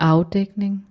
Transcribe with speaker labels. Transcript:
Speaker 1: afdækning.